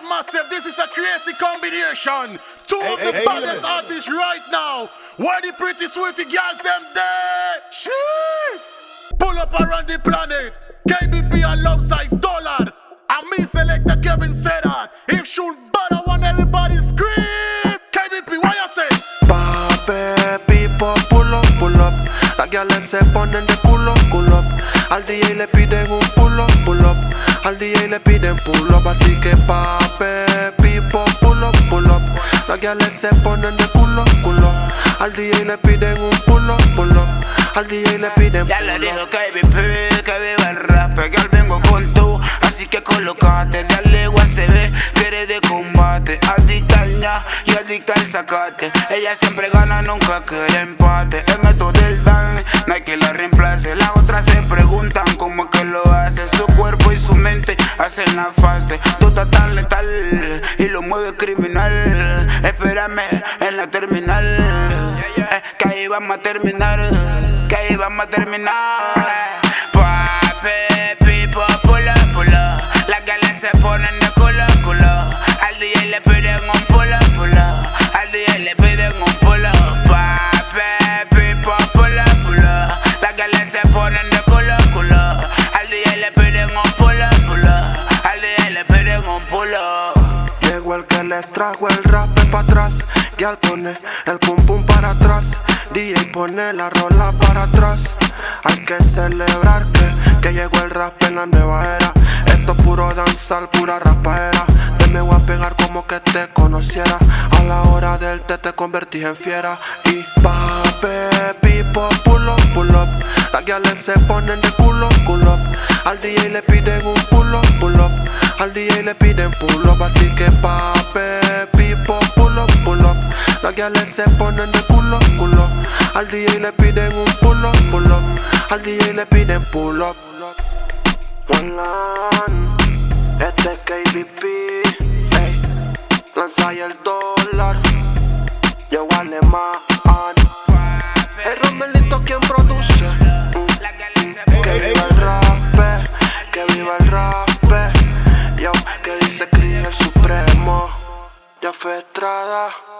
Lord Massive, this is a crazy combination. Two of the hey, baddest hey. artists right now. Where the pretty sweetie girls them there? Cheers! Pull up around the planet. KBP alongside Dollar. And me selector Kevin said that. If shoot bad, I want everybody scream. KBP, why you say? Pape, people, pull up, pull up. Las guiales se ponen de culo, culo up. Al DJ le piden un pull up, pull up. Al DJ le piden pull up, así que pape, pipo, pull up, pull up. Las guiales se ponen de culo, culo. Al DJ le piden un pull up, pull up. Al DJ le piden Ya le pull up. dijo KBP, que viva el rap, que al vengo con tú, así que colocate, dale ve quiere de combate, adicta al ña y adicta al sacate, ella siempre gana, nunca quiere empate, en esto del hay que la reemplace, las otras se preguntan cómo es que lo hace, su cuerpo y su mente hacen la fase, tú estás tan letal y lo mueve criminal, espérame en la terminal, eh, que ahí vamos a terminar, que ahí vamos a terminar. Pape, pipo, pula, pula. Las galas se ponen de culo, culo. Al DJ le piden un pula. Al DJ le piden un pula. Pape, Al DJ le piden un pula. Llegó el que les trajo el rap para atrás. Y al pone el pum pum para atrás. DJ pone la rola para atrás. Hay que celebrar que, que llegó el rap en la nueva era. Esto es puro danzar, pura rapaera. Te me voy a pegar como que te conociera. A la hora del té te convertís en fiera. Y pape, pipo, pull up, pull up. Las guiales se ponen de. Al DJ le piden un pull up, pull up. Al DJ le piden pull up, así que pape, pipo, pull up, pull up. Las guiales se ponen de culo, culo. Al DJ le piden un pull up, pull up. Al DJ le piden pull up. One este es KBP, ey. Lanza el dólar. Yo alemán. El Romelito quien produce. Estrada.